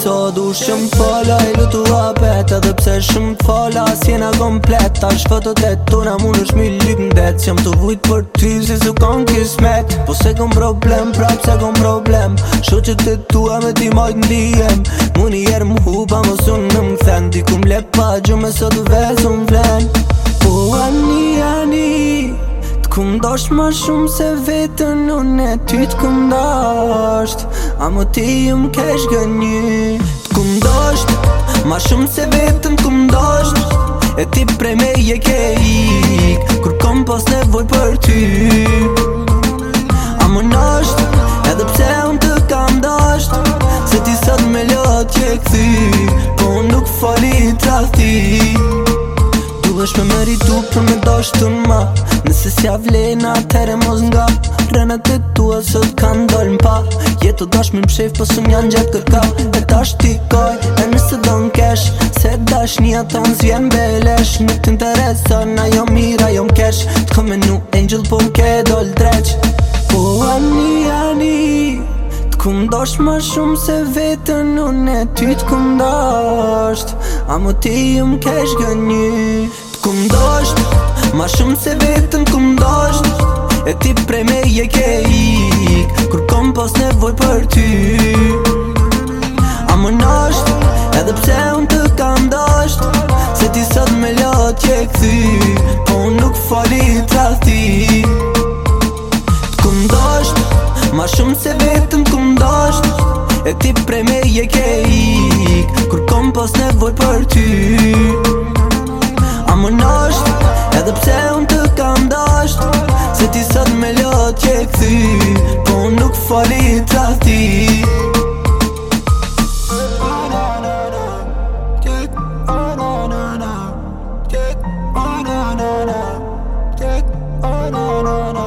so du shumë fola I lutu apet edhe pse shumë fola Sjena komplet Ta shfëtë të të tona mund është mi lip në det Sjëm të vujt për ty si su kon kismet Po se kon problem, prap se kon problem Sho që të tua me ti majt në dijem Mun i erë më hupa më sunë në më thend Dikum le pa gjume së të vezë flen Po ani ani Këm dosh ma shumë se vetën unë e ty të këm A më ti ju më kesh gënjë Këm dosht ma shumë se vetën këm dosht E ti prej me je ke ik Kër kom pas nevoj për ty A më nësht edhe pse unë të kam dosht Se ti sot me lot je këthi Po nuk fali të është me tu për me dosh të ma Nëse s'ja vlejna atere mos nga Rënët e tua sot ka ndollën pa Jeto dosh, me më pshef pasëm po janë gjatë kërka E dash t'i koj e nëse do kesh Se dash një atëm s'vjen belesh Më t'interesan na jo mira jo m'kesh T'ko me nu angel po m'ke doll dreq Po ani ani dosh më shumë se vetën unë e ty t'ku më dosht A më ti ju më kesh gënjë këm dosht Ma shumë se vetën këm dosht E ti prej me je ke ik Kur kom pas nevoj për ty A më nosht Edhe pse unë të kam dosht Se ti sot me lot je këthy Po unë nuk fali të ati Këm dosht Ma shumë se vetën këm dosht E ti prej me je ke ik Kur kom pas nevoj për ty kom pas nevoj për ty më nësht Edhe pse unë të kam dësht Se ti sot me lot që e këthi Po unë nuk fali të ati no no no